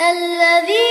الذي